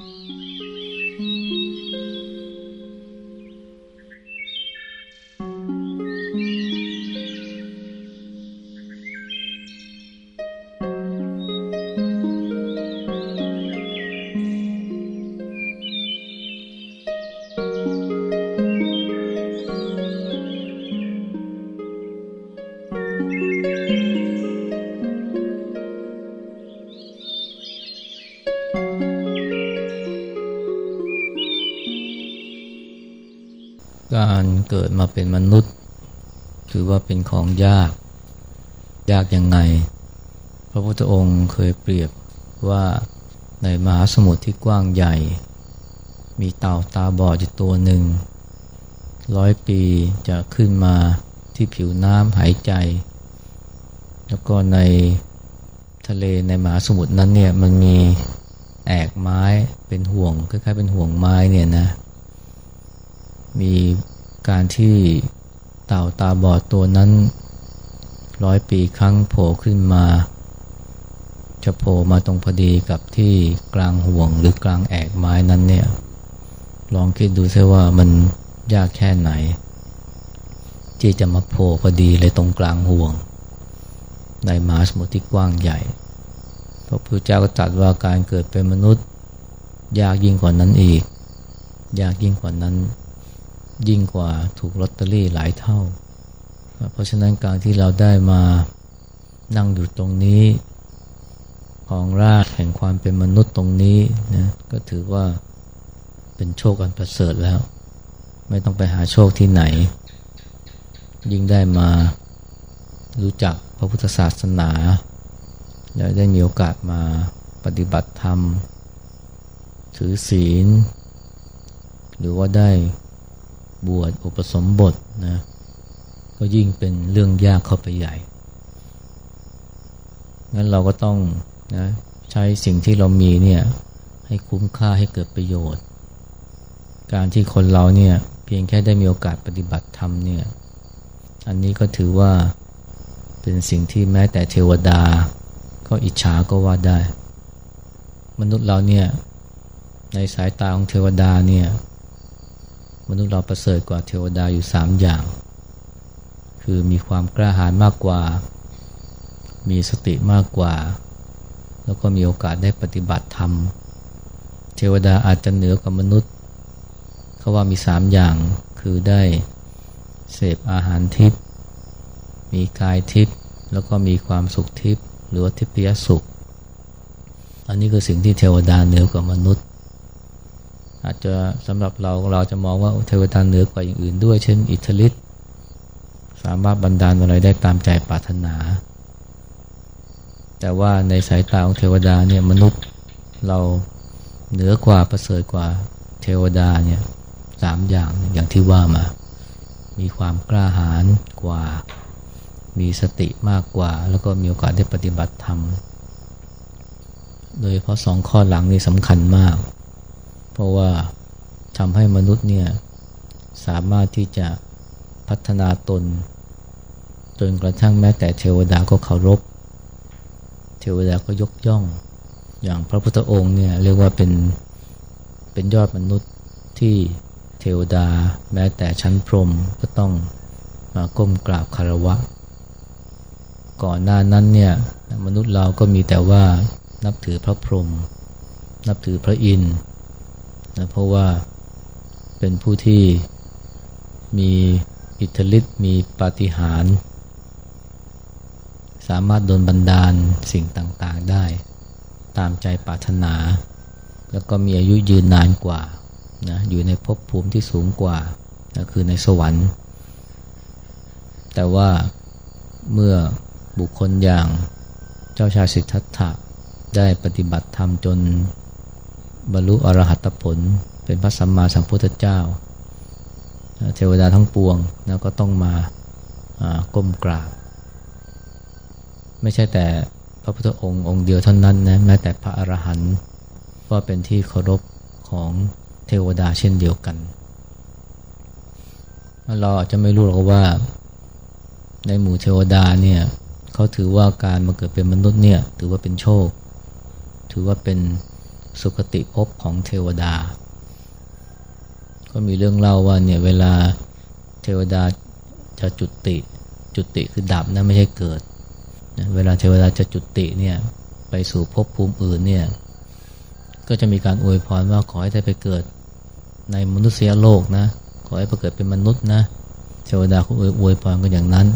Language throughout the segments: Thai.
Mm-hmm. การเกิดมาเป็นมนุษย์ ถือว่าเป็นของยาก ยากยังไง พระพุทธองค์เคยเปรียบว่าในมหาสมุทรที่กว้างใหญ่ มีเต่าตาบอดอยู่ตัวหนึ่ง ร้อยปีจะขึ้นมาที่ผิวน้ำหายใจ แล้วก็ในทะเลในมหาสมุทรนั้นเนี่ยมันมีแอกไม้เป็นห่วงคล้ายๆเป็นห่วงไม้เนี่ยนะมี การที่เต่าตาบอดตัวนั้นร้อยปีครั้งโผล่ขึ้นมา จะโผล่มาตรงพอดีกับที่กลางห่วงหรือกลางแอกไม้นั้นเนี่ย ลองคิดดูซิว่ามันยากแค่ไหน ที่จะมาโผล่พอดีเลยตรงกลางห่วง ในมหาสมุทรที่กว้างใหญ่พระพุทธเจ้าก็ตรัสว่าการเกิดเป็นมนุษย์ ยากยิ่งกว่านั้นอีก ยากยิ่งกว่านั้น ยิ่งกว่าถูกลอตเตอรี่หลายเท่า เพราะฉะนั้นการที่เราได้มานั่งอยู่ตรงนี้ ของรากแห่งความเป็นมนุษย์ตรงนี้นะก็ถือว่าเป็นโชคอันประเสริฐแล้ว ไม่ต้องไปหาโชคที่ไหน ยิ่งได้มารู้จักพระพุทธศาสนาแล้วได้มีโอกาสมาปฏิบัติธรรม ถือศีล หรือว่าได้ บวชอุปสมบทนะก็ยิ่งเป็นเรื่องยากเข้าไปใหญ่ งั้นเราก็ต้องนะใช้สิ่งที่เรามีเนี่ยให้คุ้มค่าให้เกิดประโยชน์ การที่คนเราเนี่ยเพียงแค่ได้มีโอกาสปฏิบัติธรรมเนี่ยอันนี้ก็ถือว่าเป็นสิ่งที่แม้แต่เทวดา ก็อิจฉาก็ว่าได้ มนุษย์เราเนี่ยในสายตาของเทวดาเนี่ย มนุษย์เราประเสริฐกว่าเทวดาอยู่สามอย่าง คือมีความกล้าหาญมากกว่า มีสติมากกว่า แล้วก็มีโอกาสได้ปฏิบัติธรรม เทวดาอาจจะเหนือกว่ามนุษย์ เขาว่ามีสามอย่าง คือได้เสพอาหารทิพย์ มีกายทิพย์ แล้วก็มีความสุขทิพย์หรือว่าทิพยสุข อันนี้คือสิ่งที่เทวดาเหนือกว่ามนุษย์ อาจจะสำหรับเราเราจะมองว่าเทวดาเหนือกว่าอย่างอื่นด้วย เช่นอิทธิฤทธิ์สามารถบันดาลอะไรได้ตามใจปรารถนา แต่ว่าในสายตาของเทวดาเนี่ยมนุษย์เราเหนือกว่าประเสริฐกว่าเทวดาเนี่ยสามอย่างอย่างที่ว่ามา มีความกล้าหาญกว่า มีสติมากกว่า แล้วก็มีโอกาสได้ปฏิบัติธรรม โดยเพราะสองข้อหลังนี่สำคัญมาก ราะว่าทำให้มนุษย์เนี่ยสามารถที่จะพัฒนาตน จนกระทั่งแม้แต่เทวดาก็เคารพ เทวดาก็ยกย่อง อย่างพระพุทธองค์เนี่ยเรียกว่าเป็นเป็นยอดมนุษย์ที่เทวดาแม้แต่ชั้นพรหมก็ต้องมาก้มกราบคารวะ ก่อนหน้านั้นเนี่ยมนุษย์เราก็มีแต่ว่านับถือพระพรหมนับถือพระอินทร์ นะเพราะว่าเป็นผู้ที่มีอิทธิฤทธิ์มีปาฏิหาริย์สามารถโดนบันดาลสิ่งต่างๆได้ ตามใจปรารถนา แล้วก็มีอายุยืนนานกว่านะอยู่ในภพภูมิที่สูงกว่านะคือในสวรรค์ แต่ว่าเมื่อบุคคลอย่างเจ้าชายสิทธัตถะได้ปฏิบัติธรรมจน บรรลุอรหัตผล เป็นพระสัมมาสัมพุทธเจ้า เทวดาทั้งปวงนะก็ต้องมาก้มกราบ ไม่ใช่แต่พระพุทธองค์องค์เดียวเท่านั้นนะแม้แต่พระอรหันต์ก็เป็นที่เคารพของเทวดาเช่นเดียวกัน เราอาจจะไม่รู้หรอกว่า ในหมู่เทวดาเนี่ยเขาถือว่าการมาเกิดเป็นมนุษย์เนี่ยถือว่าเป็นโชค ถือว่าเป็น สุคติภพของเทวดา ก็มีเรื่องเล่าว่าเนี่ยเวลาเทวดาจะจุติจุติคือดับนะไม่ใช่เกิด เวลาเทวดาจะจุติเนี่ยไปสู่ภพภูมิอื่นเนี่ยก็จะมีการอวยพรว่าขอให้ได้ไปเกิดในมนุษยโลกนะขอให้ไปเกิดเป็นมนุษย์นะเทวดาเขาอวยพรกันอย่างนั้น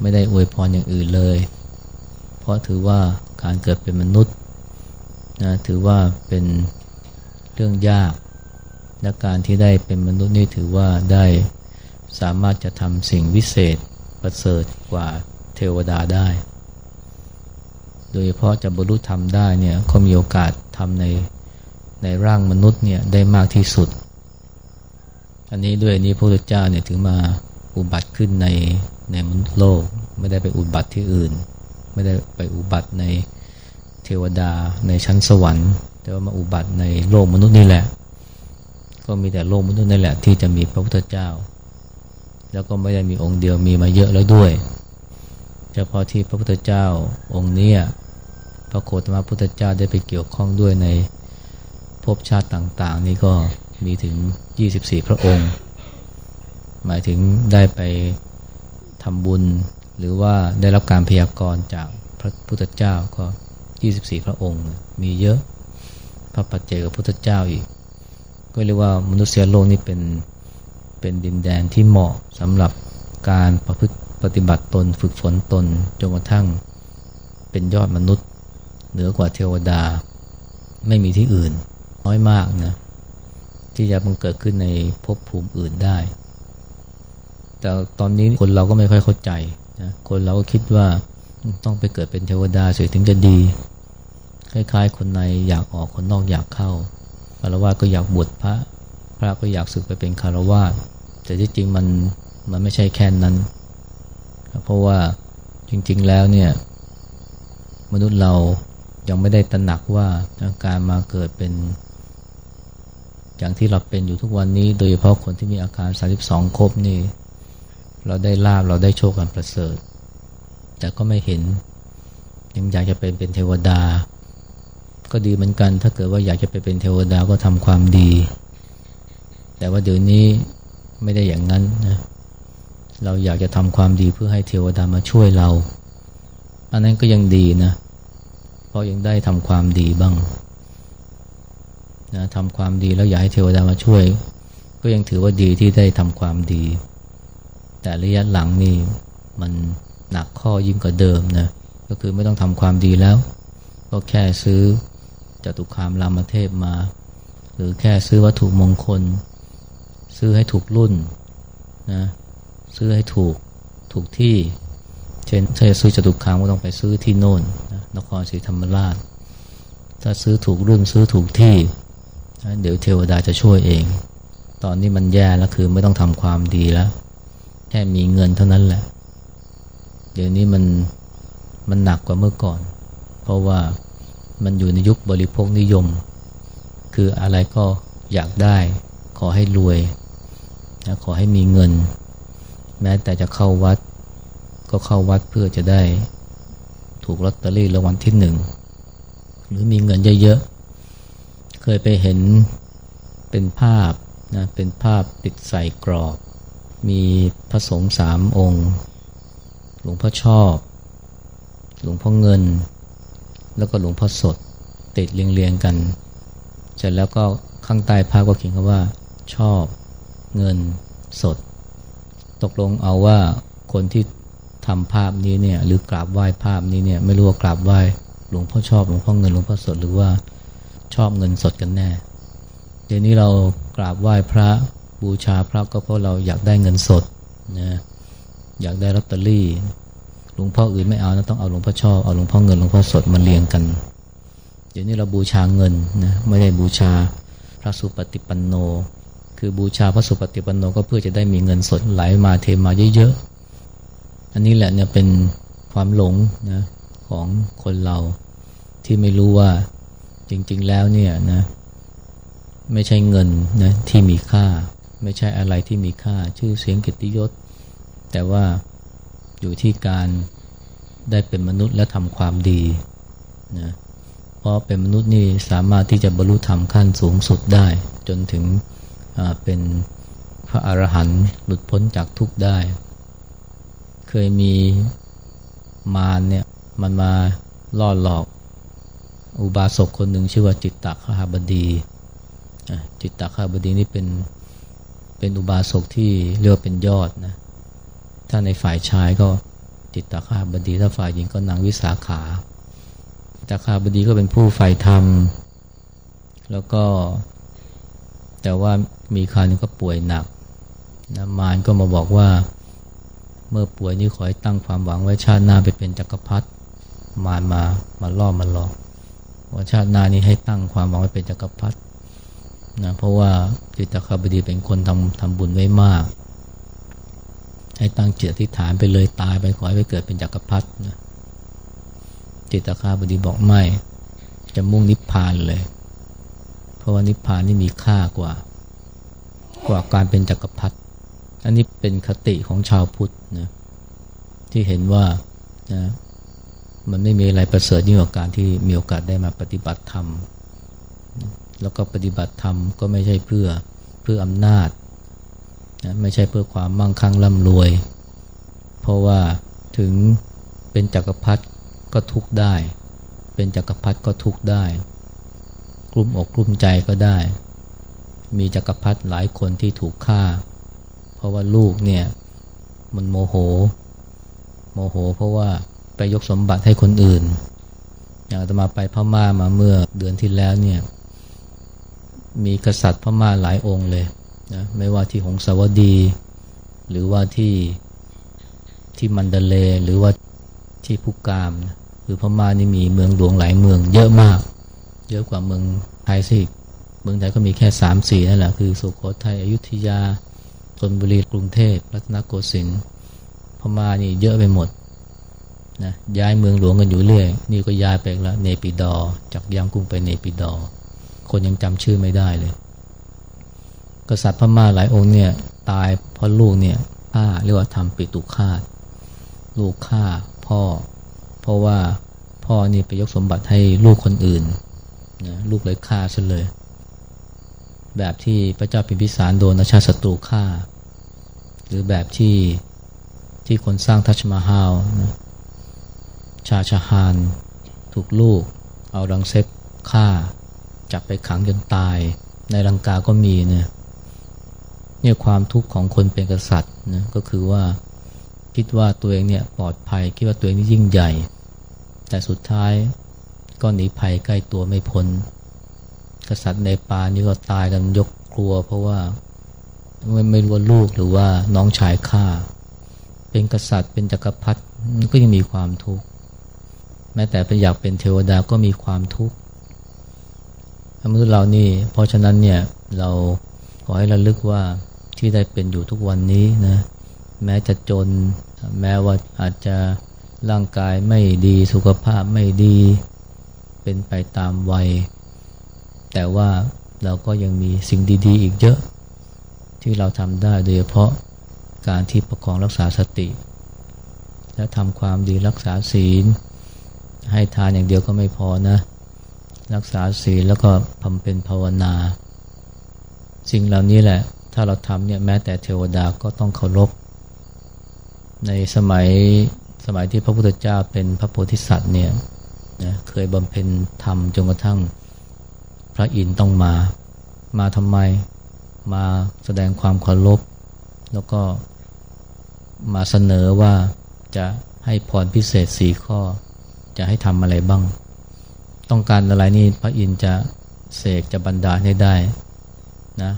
ไม่ได้อวยพรอย่างอื่นเลย เพราะถือว่าการเกิดเป็นมนุษย์ นะถือว่าเป็นเรื่องยาก และการที่ได้เป็นมนุษย์นี่ถือว่าได้สามารถจะทำสิ่งวิเศษประเสริฐกว่าเทวดาได้ โดยเฉพาะจะบรรลุธรรมได้เนี่ยเขามีโอกาสทำในในร่างมนุษย์เนี่ยได้มากที่สุด อันนี้ด้วยนี้พระพุทธเจ้าเนี่ยถึงมาอุบัติขึ้นในในมนุษย์โลก ไม่ได้ไปอุบัติที่อื่น ไม่ได้ไปอุบัติใน ทวดาในชั้นสวรรค์ แต่ว่ามาอุบัติในโลกมนุษย์นี่แหละ ก็มีแต่โลกมนุษย์นี่แหละ ที่จะมีพระพุทธเจ้า แล้วก็ไม่ได้มีองค์เดียวมีมาเยอะแล้วด้วยเฉพาะที่พระพุทธเจ้าองค์นี้พระโคตมพุทธเจ้าได้ไปเกี่ยวข้องด้วยในภพชาติต่าง ๆ นี่ก็มีถึง 24 พระองค์ หมายถึงได้ไปทำบุญ หรือว่าได้รับการพยากรณ์จากพระพุทธเจ้าก็ 24 พระองค์ มีเยอะ พระปัจเจกพุทธเจ้าอีก ก็เรียกว่ามนุษยโลกนี่เป็นเป็นดินแดนที่เหมาะสำหรับการประพฤติปฏิบัติตนฝึกฝนตนจนกระทั่งเป็นยอดมนุษย์ เหนือกว่าเทวดา ไม่มีที่อื่น น้อยมากนะ ที่จะมันเกิดขึ้นในภพภูมิอื่นได้ แต่ตอนนี้คนเราก็ไม่ค่อยเข้าใจนะคนเราก็คิดว่าต้องไปเกิดเป็นเทวดาสวยถึงจะดี คล้ายๆ คนในอยากออกคนนอกอยากเข้าคารวะก็อยากบวชพระ พระก็อยากศึกไปเป็นคารวะแต่ที่จริงมันมันไม่ใช่แค่นั้น เพราะว่าจริง ๆแล้วเนี่ยมนุษย์เรายังไม่ได้ตระหนักว่าการมาเกิดเป็น อย่างที่เราเป็นอยู่ทุกวันนี้ โดยเฉพาะคนที่มีอาการ 32 ครบนี่ เราได้ลาบเราได้โชคกันประเสริฐ แต่ก็ไม่เห็นยังอยากจะเป็นเป็นเทวดา ก็ดีเหมือนกัน ถ้าเกิดว่าอยากจะไปเป็นเทวดาก็ทำความดี แต่ว่าเดี๋ยวนี้ไม่ได้อย่างนั้นนะเราอยากจะทำความดีเพื่อให้เทวดามาช่วยเรา อันนั้นก็ยังดีนะ เพราะยังได้ทำความดีบ้างนะทำความดีแล้วอยากให้เทวดามาช่วย ก็ยังถือว่าดีที่ได้ทำความดี แต่ระยะหลังนี่มันหนักข้อยิ่งกว่าเดิมนะก็คือไม่ต้องทำความดีแล้ว ก็แค่ซื้อ จตุคามรามเทพมา หรือแค่ซื้อวัตถุมงคล ซื้อให้ถูกรุ่นนะซื้อให้ถูกถูกที่ เช่นถ้าจะซื้อจตุคามก็ต้องไปซื้อที่โน่นนครศรีธรรมราช ถ้าซื้อถูกรุ่นซื้อถูกที่เดี๋ยวเทวดาจะช่วยเอง ตอนนี้มันแย่แล้วคือไม่ต้องทำความดีแล้ว แค่มีเงินเท่านั้นแหละ เดี๋ยวนี้มันมันหนักกว่าเมื่อก่อน เพราะว่า มันอยู่ในยุคบริโภคนิยม คืออะไรก็อยากได้ ขอให้รวยนะขอให้มีเงิน แม้แต่จะเข้าวัด ก็เข้าวัดเพื่อจะได้ถูกลอตเตอรี่รางวัลที่หนึ่งหรือมีเงินเยอะๆ เคยไปเห็นเป็นภาพนะเป็นภาพติดใส่กรอบ มีพระสงฆ์สามองค์ หลวงพ่อชอบ หลวงพ่อเงิน แล้วก็หลวงพ่อสดติดเรียงๆกัน เสร็จแล้วก็ข้างใต้ภาพก็เขียนคำว่า ชอบเงินสด ตกลงเอาว่าคนที่ทำภาพนี้เนี่ยหรือกราบไหว้ภาพนี้เนี่ยไม่รู้ว่ากราบไหว้หลวงพ่อชอบหลวงพ่อเงินหลวงพ่อสดหรือว่าชอบเงินสดกันแน่ เดี๋ยวนี้เรากราบไหว้พระบูชาพระก็เพราะเราอยากได้เงินสดนะอยากได้ลอตเตอรี่ ลวงพ่ออื่นไม่เอานะต้องเอาหลวงพ่อชอบเอาหลวงพ่อเงินหลวงพ่อสดมาเรียงกัน เดี๋ยวนี้เราบูชาเงินนะไม่ได้บูชาพระสุปฏิปันโน คือบูชาพระสุปฏิปันโนก็เพื่อจะได้มีเงินสดไหลมาเทมาเยอะๆอันนี้แหละเนี่ยเป็นความหลงนะของคนเราที่ไม่รู้ว่าจริง ๆ แล้วเนี่ยนะไม่ใช่เงินนะที่มีค่า ไม่ใช่อะไรที่มีค่า ชื่อเสียงกิตติยศ แต่ว่า อยู่ที่การได้เป็นมนุษย์และทำความดีนะเพราะเป็นมนุษย์นี่สามารถที่จะบรรลุธรรมขั้นสูงสุดได้ จนถึงเป็นพระอรหันต์หลุดพ้นจากทุกข์ได้ เคยมีมารเนี่ยมันมาล่อหลอก อุบาสกคนหนึ่งชื่อว่าจิตตคาบดี จิตตคาบดีนี่เป็นเป็นอุบาสกที่เรียกว่าเป็นยอดนะ ถ้าในฝ่ายชายก็จิตตคาบดีถ้าฝ่ายหญิงก็นางวิสาขาจิตตคาบดีก็เป็นผู้ฝ่ายธรรม แล้วก็ แต่ว่ามีคราวนึงก็ป่วยหนักนะมารก็มาบอกว่าเมื่อป่วยนี้ขอให้ตั้งความหวังไว้ชาติหน้าไปเป็นจักรพรรดิมารมามาล่อมาหลอกว่าชาติหน้านี้ให้ตั้งความหวังไว้เป็นจักรพรรดินะเพราะว่าจิตคาบดีเป็นคนทำทำบุญไว้มาก ให้ตั้งจิตอธิษฐานไปเลยตายไปขอให้ไปเกิดเป็นจักรพรรดินะจิตตคาบดีบอกไม่ จะมุ่งนิพพานเลย เพราะว่านิพพานนี่มีค่ากว่า กว่าการเป็นจักรพรรดิอันนี้เป็นคติของชาวพุทธนะที่เห็นว่านะมันไม่มีอะไรประเสริฐยิ่งกว่าการที่มีโอกาสได้มาปฏิบัติธรรม แล้วก็ปฏิบัติธรรมก็ไม่ใช่เพื่อเพื่ออำนาจ นะไม่ใช่เพื่อความมั่งคั่งร่ำรวย เพราะว่าถึงเป็นจักรพรรดิก็ทุกได้ เป็นจักรพรรดิก็ทุกได้ กลุ่มอกกลุ่มใจก็ได้ มีจักรพรรดิหลายคนที่ถูกฆ่า เพราะว่าลูกเนี่ยมันโมโห โมโห เพราะว่าไปยกสมบัติให้คนอื่น อย่างจะมาไปพม่ามาเมื่อเดือนที่แล้วเนี่ย มีกษัตริย์พม่าหลายองค์เลย นะไม่ว่าที่หงสาวดี หรือว่าที่ที่มันเดเล หรือว่าที่พุกามนะคือพม่านี่มีเมืองหลวงหลายเมืองเยอะมาก เยอะกว่าเมืองไทยสิเมืองไทยก็มีแค่สามสี่นั่นแหละคือสุโขทัยอยุธยาธนบุรีกรุงเทพรัตนโกสินทร์พม่านี่เยอะไปหมดนะย้ายเมืองหลวงกันอยู่เรื่อย นี่ก็ย้ายไปแล้วเนปิดอจากยางกุ้งไปเนปิดอ คนยังจำชื่อไม่ได้เลย กษัตริย์พม่าหลายองค์เนี่ยตายเพราะลูกเนี่ยฆ่าเรียกว่าทำปิตุฆาต ลูกฆ่าพ่อ เพราะว่าพ่อนี่ไปยกสมบัติให้ลูกคนอื่นนะลูกเลยฆ่าซะเลย แบบที่พระเจ้าพิมพิสารโดนชาติศัตรูฆ่า หรือแบบที่ที่คนสร้างทัชมาฮาลนะชาชาฮานถูกลูก เอารังเซฟฆ่า จับไปขังจนตาย ในลังกาก็มีเนี่ย เนี่ยความทุกข์ของคนเป็นกษัตริย์นะก็คือว่าคิดว่าตัวเองเนี่ยปลอดภัย คิดว่าตัวเองนี่ยิ่งใหญ่ แต่สุดท้ายก็หนีภัยใกล้ตัวไม่พ้นกษัตริย์ในป่านี่ก็ตายกันยกครัว เพราะว่าไม่ไม่รู้ว่าลูกหรือว่าน้องชายฆ่า เป็นกษัตริย์เป็นจกักรพรรดิก็ยังมีความทุกข์แม้แต่เป็นอยากเป็นเทวดาก็มีความทุกข์มนุษย์เรานี่เพราะฉะนั้นเนี่ยเราขอให้ระลึกว่า ที่ได้เป็นอยู่ทุกวันนี้นะแม้จะจน แม้ว่าอาจจะร่างกายไม่ดีสุขภาพไม่ดี เป็นไปตามวัย แต่ว่าเราก็ยังมีสิ่งดีๆ อีกเยอะ ที่เราทำได้โดยเฉพาะการที่ประคองรักษาสติ และทำความดีรักษาศีล ให้ทานอย่างเดียวก็ไม่พอนะ รักษาศีลแล้วก็ทำเป็นภาวนา สิ่งเหล่านี้แหละ ถ้าเราทำเนี่ยแม้แต่เทวดาก็ต้องเคารพ ในสมัยสมัยที่พระพุทธเจ้าเป็นพระโพธิสัตว์เนี่ยนะเคยบำเพ็ญธรรมจนกระทั่งพระอินทร์ต้องมา มาทำไม มาแสดงความเคารพ แล้วก็มาเสนอว่าจะให้พรพิเศษสี่ข้อ จะให้ทำอะไรบ้าง ต้องการอะไรนี่พระอินทร์จะเสกจะบันดาลให้ได้นะ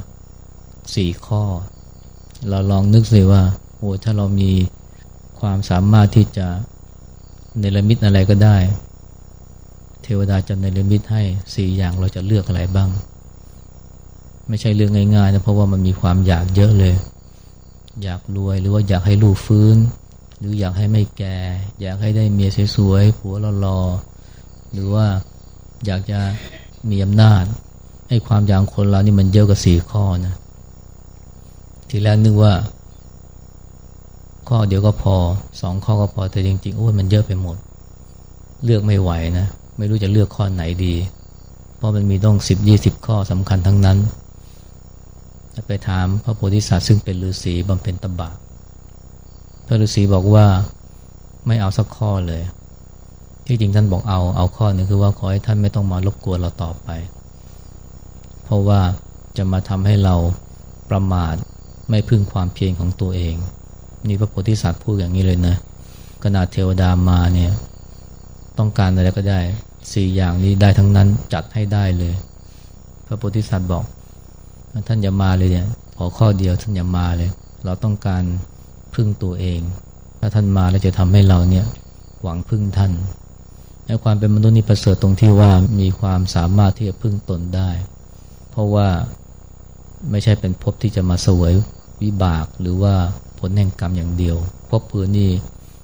สี่ข้อ เราลองนึกสิว่าโอ้ถ้าเรามีความสามารถที่จะเนรมิตอะไรก็ได้ เทวดาจะเนรมิตให้สี่อย่างเราจะเลือกอะไรบ้าง ไม่ใช่เรื่องง่ายๆนะเพราะว่ามันมีความอยากเยอะเลย อยากรวยหรือว่าอยากให้ลูกฟื้น หรืออยากให้ไม่แก่ อยากให้ได้เมียสวยๆผัวหล่อๆหรือว่าอยากจะมีอำนาจให้ความอยากคนเรานี่มันเยอะกว่าสี่ข้อนะ ทีแรกนึกว่า ข้อเดียวก็พอสองข้อก็พอแต่จริงๆโอ้ยมันเยอะไปหมด เลือกไม่ไหวนะ ไม่รู้จะเลือกข้อไหนดี เพราะมันมีต้องสิบยี่สิบข้อสำคัญทั้งนั้นไปถามพระโพธิสัตว์ซึ่งเป็นฤาษีบำเพ็ญตบะพระฤาษีบอกว่าไม่เอาสักข้อเลย ที่จริงท่านบอกเอาเอาข้อหนึ่งคือว่าขอให้ท่านไม่ต้องมารบกวนเราต่อไป เพราะว่าจะมาทำให้เราประมาท ไม่พึ่งความเพียรของตัวเอง นี่พระโพธิสัตว์พูดอย่างนี้เลยนะขนาดเทวดามาเนี่ยต้องการอะไรก็ได้สี่อย่างนี้ได้ทั้งนั้นจัดให้ได้เลย พระโพธิสัตว์บอก ท่านอย่ามาเลยเนี่ยขอข้อเดียวท่านอย่ามาเลย เราต้องการพึ่งตัวเอง ถ้าท่านมาแล้วจะทำให้เราเนี่ยหวังพึ่งท่านในความเป็นมนุษย์นี่ประเสริฐตรงที่ว่ามีความสามารถที่จะพึ่งตนได้ เพราะว่าไม่ใช่เป็นภพที่จะมาสวย วิบากหรือว่าผลแห่งกรรมอย่างเดียวภพพื้นนี่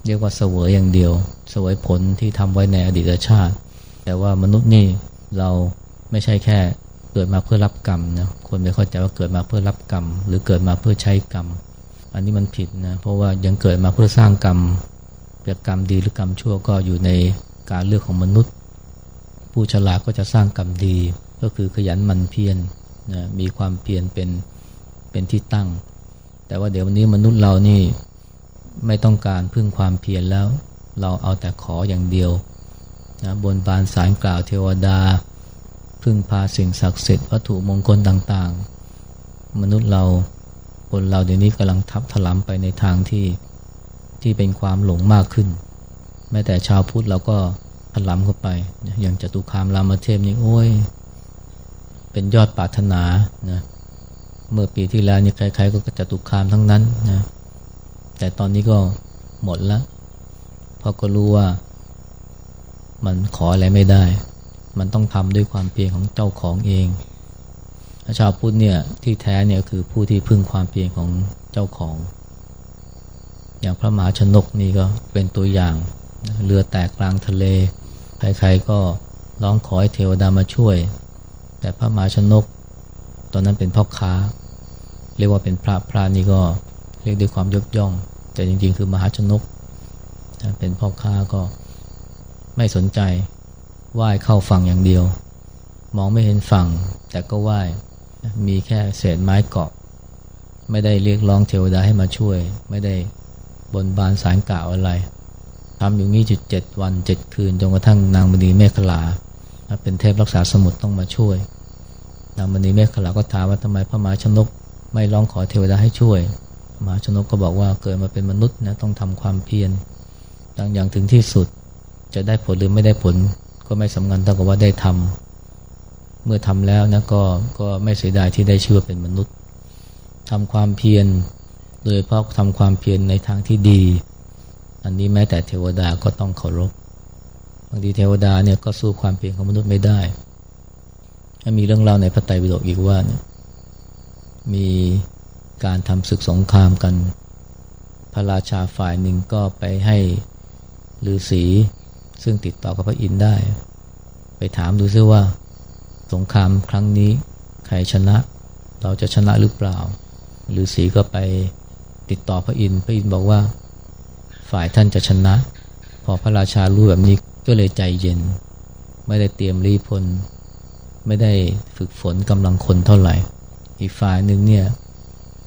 เรียกว่าเสวยอย่างเดียว เสวยผลที่ทำไว้ในอดีตชาติ แต่ว่ามนุษย์นี่เราไม่ใช่แค่เกิดมาเพื่อรับกรรมนะคนไม่เข้าใจว่าเกิดมาเพื่อรับกรรม หรือเกิดมาเพื่อใช้กรรม อันนี้มันผิดนะเพราะว่ายังเกิดมาเพื่อสร้างกรรมจะกรรมดีหรือกรรมชั่วก็อยู่ในการเลือกของมนุษย์ ผู้ฉลาดก็จะสร้างกรรมดี ก็คือขยันมันเพียรนะมีความเพียรเป็นเป็นที่ตั้ง แต่ว่าเดี๋ยววันนี้มนุษย์เรานี่ไม่ต้องการพึ่งความเพียรแล้ว เราเอาแต่ขออย่างเดียวนะบนบานสารกล่าวเทวดา พึ่งพาสิ่งศักดิ์สิทธิ์วัตถุมงคลต่างๆ มนุษย์เราคนเราเดี๋ยวนี้กำลังทับถลำไปในทางที่ที่เป็นความหลงมากขึ้น แม้แต่ชาวพุทธเราก็ถลำเข้าไป อย่างจตุคามรามเทพนี่โอ้ย เป็นยอดปรารถนานะ เมื่อปีที่แล้วนี่ใครๆ ก็จตุคามทั้งนั้นนะแต่ตอนนี้ก็หมดแล้วเพราะก็รู้ว่า มันขออะไรไม่ได้ มันต้องทำด้วยความเพียรของเจ้าของเองชาวพุทธเนี่ยที่แท้เนี่ยคือผู้ที่พึ่งความเพียรของเจ้าของ อย่างพระมหาชนกนี่ก็เป็นตัวอย่างเรือแตกกลางทะเล ใครๆก็ร้องขอให้เทวดามาช่วย แต่พระมหาชนก ตอนนั้นเป็นพ่อค้า เรียกว่าเป็นพระพระนี่ก็เรียกด้วยความยกย่อง แต่จริงๆ คือมหาชนกเป็นพ่อค้าก็ไม่สนใจไหว้เข้าฝั่งอย่างเดียว มองไม่เห็นฝั่ง แต่ก็ไหว้มีแค่เศษไม้เกาะ ไม่ได้เรียกร้องเทวดาให้มาช่วย ไม่ได้บนบานสารกล่าวอะไรทำอยู่นี้จุดเจ็ดวันเจ็ดคืนจนกระทั่งนางมณีเมฆขลาเป็นเทพรักษาสมุทรต้องมาช่วย นางมณีเมฆขลาก็ถามว่าทำไมพระมหาชนก ไม่ร้องขอเทวดาให้ช่วยมหาชนกก็บอกว่าเกิดมาเป็นมนุษย์นะต้องทำความเพียรดังอย่างถึงที่สุดจะได้ผลหรือไม่ได้ผลก็ไม่สำคัญเท่ากับว่าได้ทำเมื่อทำแล้วนะก็ก็ไม่เสียดายที่ได้ชื่อเป็นมนุษย์ทำความเพียรโดยเพราะทำความเพียรในทางที่ดี อันนี้แม้แต่เทวดาก็ต้องเคารพบางทีเทวดาเนี่ยก็สู้ความเพียรของมนุษย์ไม่ได้มีเรื่องเล่าในพระไตรปิฎกอีกว่าเนี่ย มีการทำศึกสงครามกัน พระราชาฝ่ายหนึ่งก็ไปให้ฤาษีซึ่งติดต่อกับพระอินทร์ได้ ไปถามดูซิว่า สงครามครั้งนี้ใครชนะ เราจะชนะหรือเปล่าฤาษีก็ไปติดต่อพระอินทร์พระอินทร์บอกว่า ฝ่ายท่านจะชนะ พอพระราชารู้แบบนี้ก็เลยใจเย็น ไม่ได้เตรียมรีพล ไม่ได้ฝึกฝนกำลังคนเท่าไหร่ อีกฝ่ายหนึ่งเนี่ย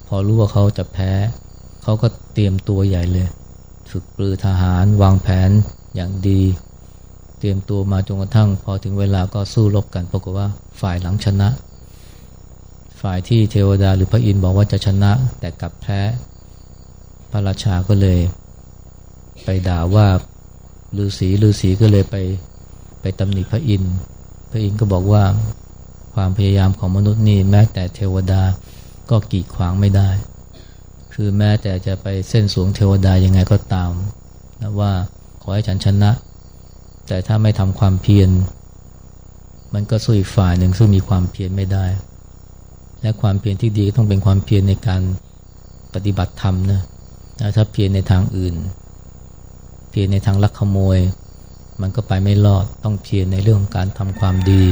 พอรู้ว่าเขาจะแพ้ เขาก็เตรียมตัวใหญ่เลย ฝึกปรือทหารวางแผนอย่างดี เตรียมตัวมาจนกระทั่ง พอถึงเวลาก็สู้รบกันปรากฏว่าฝ่ายหลังชนะ ฝ่ายที่เทวดาหรือพระอินทร์บอกว่าจะชนะ แต่กลับแพ้ พระราชาก็เลย ไปด่าว่าฤาษีฤาษีก็เลยไปไปตำหนิพระอินทร์พระอินทร์ก็บอกว่า ความพยายามของมนุษย์นี่แม้แต่เทวดาก็กีดขวางไม่ได้ คือแม้แต่จะไปเส้นสวงเทวดายังไงก็ตามนะว่าขอให้ฉันชนะ แต่ถ้าไม่ทำความเพียร มันก็สู้อีกฝ่ายหนึ่งซึ่งมีความเพียรไม่ได้ และความเพียรที่ดีต้องเป็นความเพียรในการปฏิบัติธรรมนะถ้าเพียรในทางอื่น เพียรในทางลักขโมย มันก็ไปไม่รอดต้องเพียรในเรื่องของการทำความดี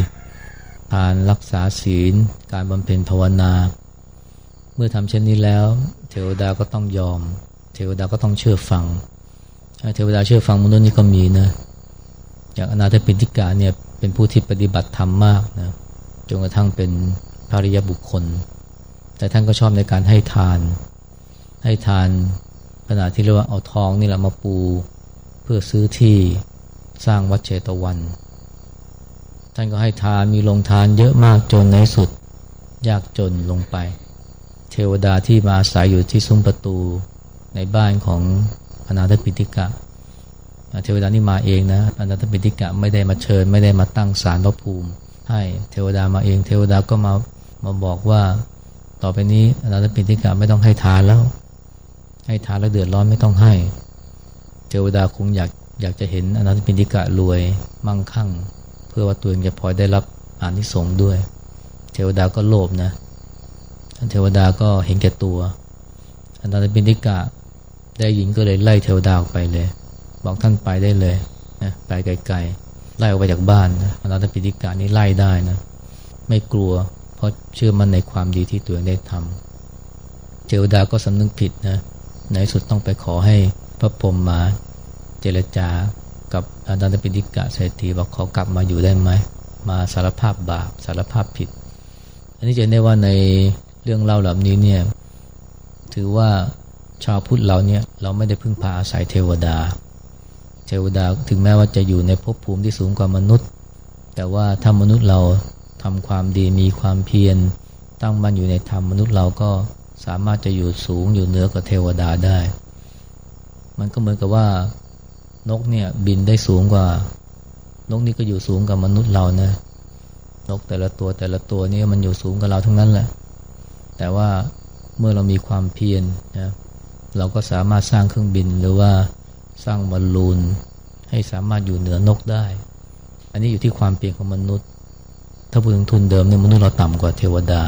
การรักษาศีล การบำเพ็ญภาวนา เมื่อทำเช่นนี้แล้ว เทวดาก็ต้องยอม เทวดาก็ต้องเชื่อฟังเทวดาเชื่อฟังมนุษย์นี่ก็มีนะอย่างอนาถปิฎกาเนี่ยเป็นผู้ที่ปฏิบัติธรรมมากนะจนกระทั่งเป็นภริยบุคคล แต่ท่านก็ชอบในการให้ทาน ให้ทานขณะที่เรียกว่าเอาทองนี่แหละมาปู เพื่อซื้อที่สร้างวัดเชตวัน ท่านก็ให้ทานมีลงทานเยอะมากจนในสุด ยากจนลงไป เทวดาที่มาอาศัยอยู่ที่ซุ้มประตูในบ้านของอนาถปิฎกะเทวดานี่มาเองนะอนาถปิฎกะไม่ได้มาเชิญ ไม่ได้มาตั้งศาลพระภูมิ ให้เทวดามาเอง เทวดาก็มามาบอกว่าต่อไปนี้อนาถปิฎกะไม่ต้องให้ทานแล้ว ให้ทานแล้วเดือดร้อนไม่ต้องให้ เทวดาคงอยากอยากจะเห็นอนาถปิฎกะรวยมั่งคั่ง พื่อว่าตัวเองจะพลอยได้รับอานิสงส์ด้วย เทวดาก็โลภนะเทวดาก็เห็นแก่ตัว อันาถปิฎกะได้ยินก็เลยไล่เทวดาออกไปเลย บอกท่านไปได้เลยนะไปไกลๆไล่ออกไปจากบ้านนะอนาถปิฎกะนี้ไล่ได้นะไม่กลัว เพราะเชื่อมั่นในความดีที่ตัวเองได้ทำเทวดาก็สำนึกผิดนะในสุดต้องไปขอให้พระพรหมมาเจรจา กับอนาถปิฎกะเศรษฐีบอกขอกลับมาอยู่ได้ไหมมาสารภาพบาปสารภาพผิด อันนี้จะได้ว่าในเรื่องเล่าแบบนี้เนี่ยถือว่าชาวพุทธเราเนี่ยเราไม่ได้พึ่งพาอาศัยเทวดา เทวดาถึงแม้ว่าจะอยู่ในภพภูมิที่สูงกว่ามนุษย์ แต่ว่าถ้ามนุษย์เราทำความดีมีความเพียรตั้งมั่นอยู่ในธรรมมนุษย์เราก็สามารถจะอยู่สูงอยู่เหนือกว่าเทวดาได้ มันก็เหมือนกับว่า นกเนี่ยบินได้สูงกว่า นกนี่ก็อยู่สูงกว่ามนุษย์เรานะ นกแต่ละตัวแต่ละตัวนี่มันอยู่สูงกว่าเราทั้งนั้นแหละ แต่ว่าเมื่อเรามีความเพียรนะเราก็สามารถสร้างเครื่องบินหรือว่าสร้างบอลลูนให้สามารถอยู่เหนือนกได้ อันนี้อยู่ที่ความเปลี่ยนของมนุษย์ ถ้าพูดถึงทุนเดิมเนี่ยมนุษย์เราต่ำกว่าเทวดา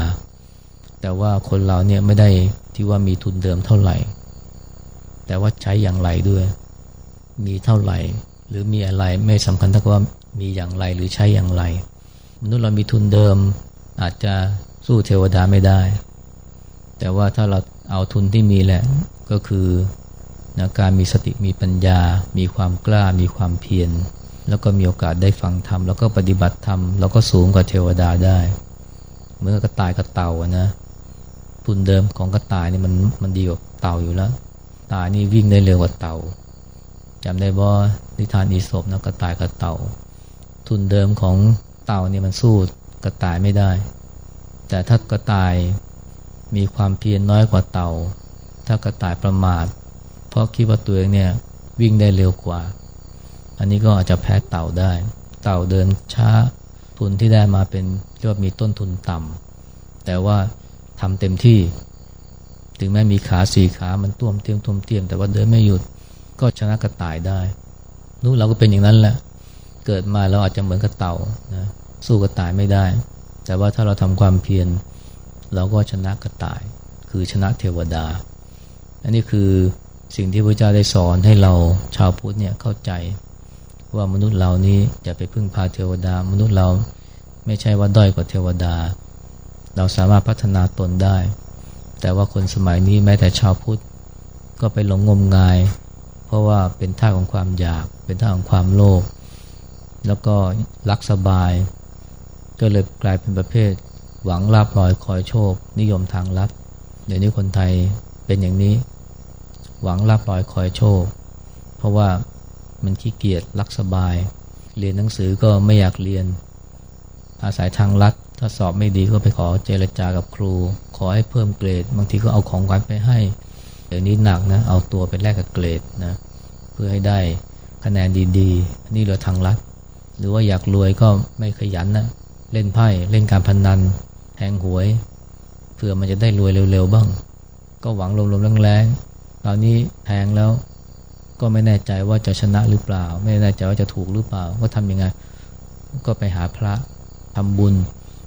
แต่ว่าคนเราเนี่ยไม่ได้ที่ว่ามีทุนเดิมเท่าไหร่ แต่ว่าใช้อย่างไรด้วย มีเท่าไหร่ หรือมีอะไรไม่สำคัญเท่ากับว่ามีอย่างไรหรือใช้อย่างไร มนุษย์เรามีทุนเดิมอาจจะสู้เทวดาไม่ได้ แต่ว่าถ้าเราเอาทุนที่มีแหละก็คือนะการมีสติมีปัญญา มีความกล้ามีความเพียรแล้วก็มีโอกาสได้ฟังธรรมแล้วก็ปฏิบัติธรรมแล้วก็สูงกว่าเทวดาได้เมื่อกระต่ายกระเต่านะทุนเดิมของกระต่ายนี่มันมันดีกว่าเต่าอยู่แล้วตายนี่วิ่งได้เร็วกว่าเต่า จำได้บ่นิทานอีสบนะกระต่ายกระเต่า ทุนเดิมของเต่าเนี่ยมันสู้กระต่ายไม่ได้ แต่ถ้ากระต่ายมีความเพียรน้อยกว่าเต่า ถ้ากระต่ายประมาท เพราะคิดว่าตัวเองเนี่ยวิ่งได้เร็วกว่า อันนี้ก็อาจจะแพ้เต่าได้ เต่าเดินช้าทุนที่ได้มาเป็นเรียกว่ามีต้นทุนต่ำแต่ว่าทำเต็มที่ ถึงแม้มีขาสี่ขา มันต้วมเตียมต้วมเตียม แต่ว่าเดินไม่หยุด ก็ชนะกระต่ายได้นู้เราก็เป็นอย่างนั้นแหละ เกิดมาเราอาจจะเหมือนกระเต่านะสู้กระต่ายไม่ได้ แต่ว่าถ้าเราทำความเพียรเราก็ชนะกระต่าย คือชนะเทวดา อันนี้คือสิ่งที่พระเจ้าได้สอนให้เราชาวพุทธเนี่ยเข้าใจว่ามนุษย์เรานี้อย่าไปพึ่งพาเทวดา มนุษย์เราไม่ใช่ว่าด้อยกว่าเทวดา เราสามารถพัฒนาตนได้ แต่ว่าคนสมัยนี้แม้แต่ชาวพุทธก็ไปหลงงมงาย ราะว่าเป็นท่าของความอยาก เป็นท่าของความโลภแล้วก็รักสบาย ก็เลยกลายเป็นประเภท หวังลาบลอยคอยโชค นิยมทางลัดเดี๋ยวนี้คนไทยเป็นอย่างนี้ หวังรับรอยคอยโชค เพราะว่ามันขี้เกียจรักสบาย เรียนหนังสือก็ไม่อยากเรียน อาศัยทางลัดถ้าสอบไม่ดีก็ไปขอเจรจากับครู ขอให้เพิ่มเกรด บางทีก็เอาของขวัญไปให้เดี๋ยวนี้หนักนะเอาตัวไปแลกกับเกรดนะ เพื่อให้ได้คะแนนดีๆ นี่เหลือทางลัด หรือว่าอยากรวยก็ไม่ขยันนะ เล่นไพ่เล่นการพนนันแทงหวย เพื่อมันจะได้รวยเร็วๆบ้าง ก็หวังลมๆแรงคราวนี้แทงแล้วก็ไม่แน่ใจว่าจะชนะหรือเปล่า ไม่แน่ใจว่าจะถูกหรือเปล่า ก็ทำยังไง ก็ไปหาพระทำบุญ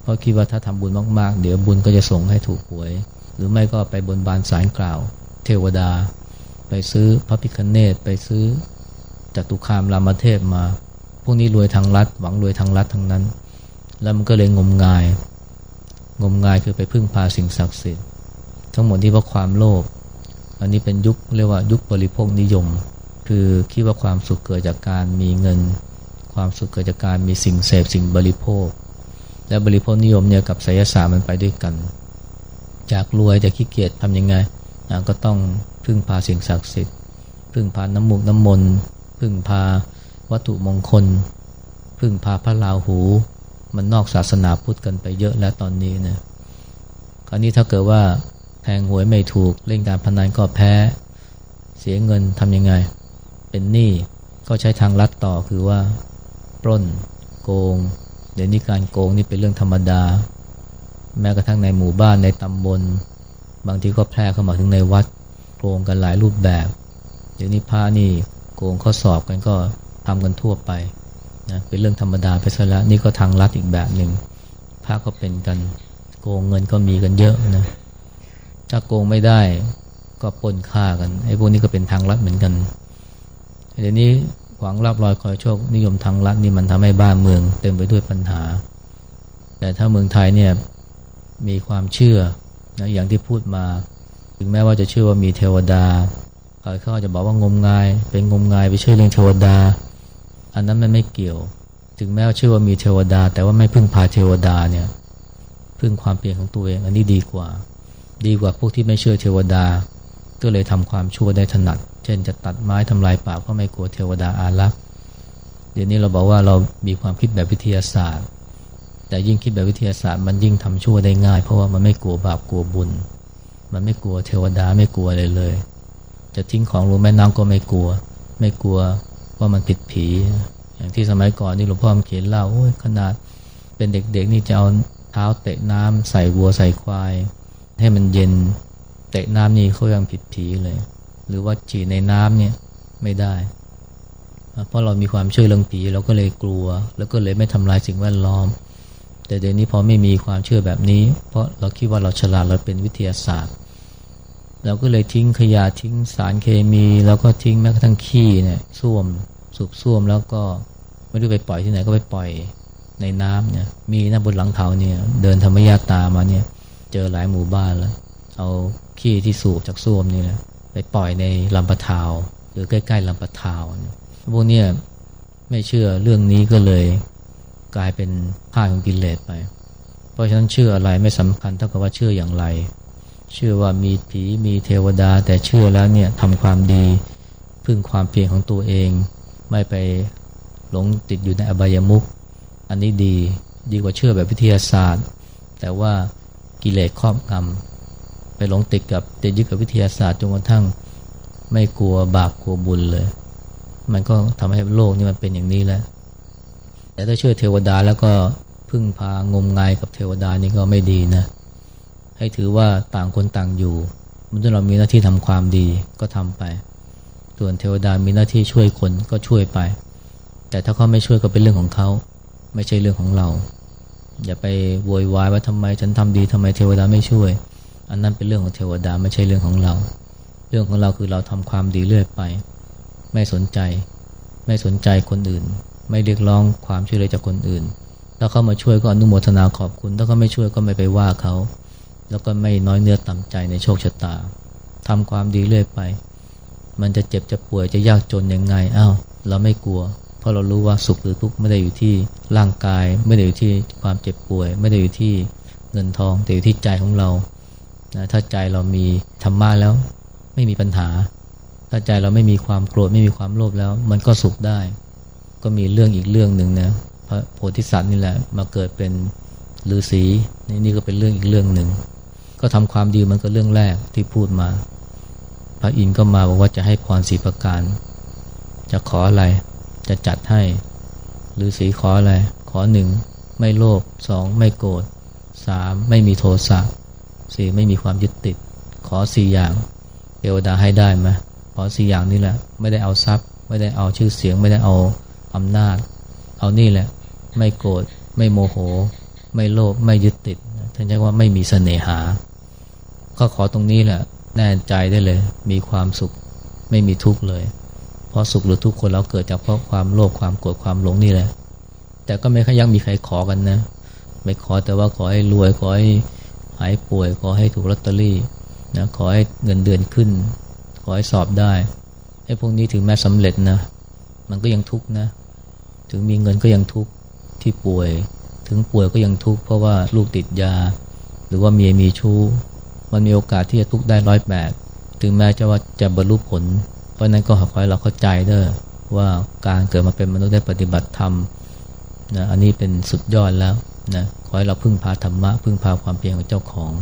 เพราะคิดว่าถ้าทำบุญมากๆ เดี๋ยวบุญก็จะส่งให้ถูกหวย หรือไม่ก็ไปบนบานสารกล่าว เทวดา ไปซื้อพระพิคเนตไปซื้อจตุคามรามเทพมา พวกนี้รวยทางรัฐ หวังรวยทางรัฐทั้งนั้น แล้วมันก็เลยงมงาย งมงายคือไปพึ่งพาสิ่งศักดิ์สิทธิ์ทั้งหมดที่เพราะความโลภอันนี้เป็นยุคเรียกว่ายุคบริโภคนิยม คือคิดว่าความสุขเกิดจากการมีเงิน ความสุขเกิดจากการมีสิ่งเสพสิ่งบริโภค และบริโภคนิยมเนี่ยกับไสยศาสตร์มันไปด้วยกัน จากรวยจากขี้เกียจทำยังไงก็ต้อง พึ่งพาสิ่งศักดิ์สิทธิ์พึ่งพาน้ำมูกน้ำมนต์พึ่งพาวัตถุมงคล พึ่งพาพระราหู มันนอกศาสนาพุทธกันไปเยอะแล้วตอนนี้นะคราวนี้ถ้าเกิดว่าแทงหวยไม่ถูกเล่นการพนันก็แพ้ เสียเงินทำยังไง เป็นหนี้ก็ใช้ทางลัดต่อคือว่า ปล้น โกง เดี๋ยวนี้การโกงนี่เป็นเรื่องธรรมดา แม้กระทั่งในหมู่บ้านในตำบล บางทีก็แพร่เข้ามาถึงในวัด โกงกันหลายรูปแบบเดี๋ยวนี้พระนี่โกงข้อสอบกันก็ทำกันทั่วไปนะเป็นเรื่องธรรมดาไปซะแล้วนี่ก็ทางลัดอีกแบบหนึ่งพระก็เป็นกันโกงเงินก็มีกันเยอะนะถ้าโกงไม่ได้ก็ปนฆ่ากันไอ้พวกนี้ก็เป็นทางลัดเหมือนกันเดี๋ยวนี้หวังรับรอยคอยโชคนิยมทางลัดนี่มันทำให้บ้านเมือง เต็มไปด้วยปัญหา แต่ถ้าเมืองไทยเนี่ยมีความเชื่อนะอย่างที่พูดมา ถึงแม้ว่าจะเชื่อว่ามีเทวดาเขาาจะบอกว่างมงาย เป็นงมงายไปเชื่อเรื่องเทวดา อันนั้นมันไม่เกี่ยว ถึงแม้ว่าเชื่อว่ามีเทวดา แต่ว่าไม่พึ่งพาเทวดาเนี่ยพึ่งความเปลี่ยนของตัวเอง อันนี้ดีกว่า ดีกว่าพวกที่ไม่เชื่อเทวดา ก็เลยทำความชั่วได้ถนัด เช่นจะตัดไม้ทำลายป่าก็ไม่กลัวเทวดาอารักษ์เดี๋ยวนี้เราบอกว่าเรามีความคิดแบบวิทยาศาสตร์ แต่ยิ่งคิดแบบวิทยาศาสตร์มันยิ่งทำชั่วได้ง่าย เพราะว่ามันไม่กลัวบาปกลัวบุญ มันไม่กลัวเทวดาไม่กลัวอะไรเลย จะทิ้งของลงแม่น้ำก็ไม่กลัว ไม่กลัวว่ามันผิดผี อย่างที่สมัยก่อนนี่หลวงพ่อเขียนเล่าขนาดเป็นเด็กๆนี่จะเอาเท้าเตะน้ำใส่วัวใส่ควาย ให้มันเย็นเตะน้ำนี่เขายังผิดผีเลย หรือว่าฉี่ในน้ำเนี่ยไม่ได้ เพราะเรามีความเชื่อเรื่องผีเราก็เลยกลัว แล้วก็เลยไม่ทำลายสิ่งแวดล้อม แต่เดี๋ยวนี้พอไม่มีความเชื่อแบบนี้ เพราะเราคิดว่าเราฉลาดเราเป็นวิทยาศาสตร์เราก็เลยทิ้งขยะทิ้งสารเคมี แล้วก็ทิ้งแม้กระทั่งขี้เนี่ยส้วมสูบส้วมแล้วก็ไม่รู้ไปปล่อยที่ไหนก็ไปปล่อยในน้ำเนี่ยมีนะบนหลังเขาเนี่ยเดินธรรมยาตามาเนี่ยเจอหลายหมู่บ้านแล้ว เอาขี้ที่สูบจากส้วมนี่แหละไปปล่อยในลำปะทาว หรือใกล้ๆลำปะทาวพวกเนี่ยไม่เชื่อเรื่องนี้ก็เลย กลายเป็นผ้าของกิเลสไป เพราะฉะนั้นเชื่ออะไรไม่สำคัญเท่ากับว่าเชื่ออย่างไร เชื่อว่ามีผีมีเทวดา แต่เชื่อแล้วเนี่ยทำความดีพึ่งความเพียรของตัวเอง ไม่ไปหลงติดอยู่ในอบายมุขอันนี้ดีดีกว่าเชื่อแบบวิทยาศาสตร์ แต่ว่ากิเลสครอบงำไปหลงติดกับติดยึดกับวิทยาศาสตร์จนกระทั่งไม่กลัวบาปกลัวบุญเลย มันก็ทำให้โลกนี้มันเป็นอย่างนี้แล้ว แต่ถ้าเชื่อเทวดาแล้วก็พึ่งพางมงายกับเทวดานี่ก็ไม่ดีนะ ให้ถือว่าต่างคนต่างอยู่เมื่อเรามีหน้าที่ทำความดีก็ทำไป ส่วนเทวดามีหน้าที่ช่วยคนก็ช่วยไป แต่ถ้าเขาไม่ช่วยก็เป็นเรื่องของเขา ไม่ใช่เรื่องของเรา อย่าไปโวยวายว่าทำไมฉันทำดีทำไมเทวดาไม่ช่วย อันนั้นเป็นเรื่องของเทวดาไม่ใช่เรื่องของเรา เรื่องของเราคือเราทำความดีเรื่อยไป ไม่สนใจ ไม่สนใจคนอื่น ไม่เรียกร้องความช่วยเหลือจากคนอื่น ถ้าเขามาช่วยก็อนุโมทนาขอบคุณ ถ้าเขาไม่ช่วยก็ไม่ไปว่าเขา แล้วก็ไม่น้อยเนื้อต่ำใจในโชคชะตาทำความดีเรื่อยไป มันจะเจ็บจะป่วยจะยากจนยังไงอ้าวเราไม่กลัว เพราะเรารู้ว่าสุขหรือทุกข์ไม่ได้อยู่ที่ร่างกาย ไม่ได้อยู่ที่ความเจ็บป่วย ไม่ได้อยู่ที่เงินทอง แต่อยู่ที่ใจของเรานะถ้าใจเรามีธรรมะแล้ว ไม่มีปัญหา ถ้าใจเราไม่มีความโกรธไม่มีความโลภแล้ว มันก็สุขได้ ก็มีเรื่องอีกเรื่องหนึ่งนะพระโพธิสัตว์นี่แหละมาเกิดเป็นฤาษีนี่นี่ก็เป็นเรื่องอีกเรื่องหนึ่งก็ทำความดีมันก็เรื่องแรกที่พูดมา พระอินทร์ก็มาบอกว่าจะให้พรสีประการ จะขออะไร จะจัดให้หรือสีขออะไร ขอหนึ่งไม่โลภสองไม่โกรธสามไม่มีโทสะสี่ไม่มีความยึดติด ขอสี่อย่างเทวดาให้ได้ไหมขอสี่อย่างนี่แหละ ไม่ได้เอาทรัพย์ ไม่ได้เอาชื่อเสียง ไม่ได้เอา อำนาจ เอานี่แหละ ไม่โกรธไม่โมโห ไม่โลภไม่ยึดติดท่านใช้ว่าไม่มีเสน่หา ก็ขอตรงนี้แหละ แน่ใจได้เลย มีความสุขไม่มีทุกข์เลย เพราะสุขหรือทุกข์คนเราเกิดจากเพราะความโลภความโกรธความหลงนี่แหละ แต่ก็ไม่ค่อยยังมีใครขอกันนะไม่ขอแต่ว่าขอให้รวยขอให้หายป่วย ขอให้ถูกลอตเตอรี่นะขอให้เงินเดือนขึ้น ขอให้สอบได้ไอ้พวกนี้ถึงแม้สำเร็จนะ มันก็ยังทุกข์นะ ถึงมีเงินก็ยังทุกข์ที่ป่วย ถึงป่วยก็ยังทุกข์เพราะว่าลูกติดยา หรือว่าเมียมีชู้ มันมีโอกาสที่จะทุกข์ได้ร้อยแปดถึงแม้จะว่าจะบรรลุผล เพราะนั้นก็ขอให้เราเข้าใจเด้อว่าการเกิดมาเป็นมนุษย์ได้ปฏิบัติธรรมนะอันนี้เป็นสุดยอดแล้วนะขอให้เราพึ่งพาธรรมะ พึ่งพาความเพียรของเจ้าของ